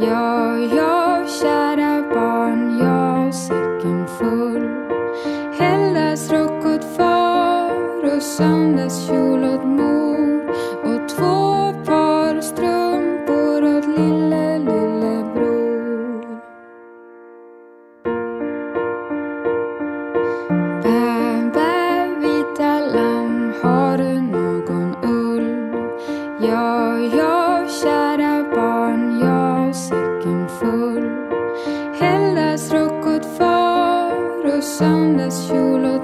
Ja, ja, kära barn, ja, säcken full. Hällas åt far och söndagskjol åt mor och två par strumpor åt lille, lillebror. Bä, bä, vita lamm, har du någon ull? Ja, ja, kära sound as you look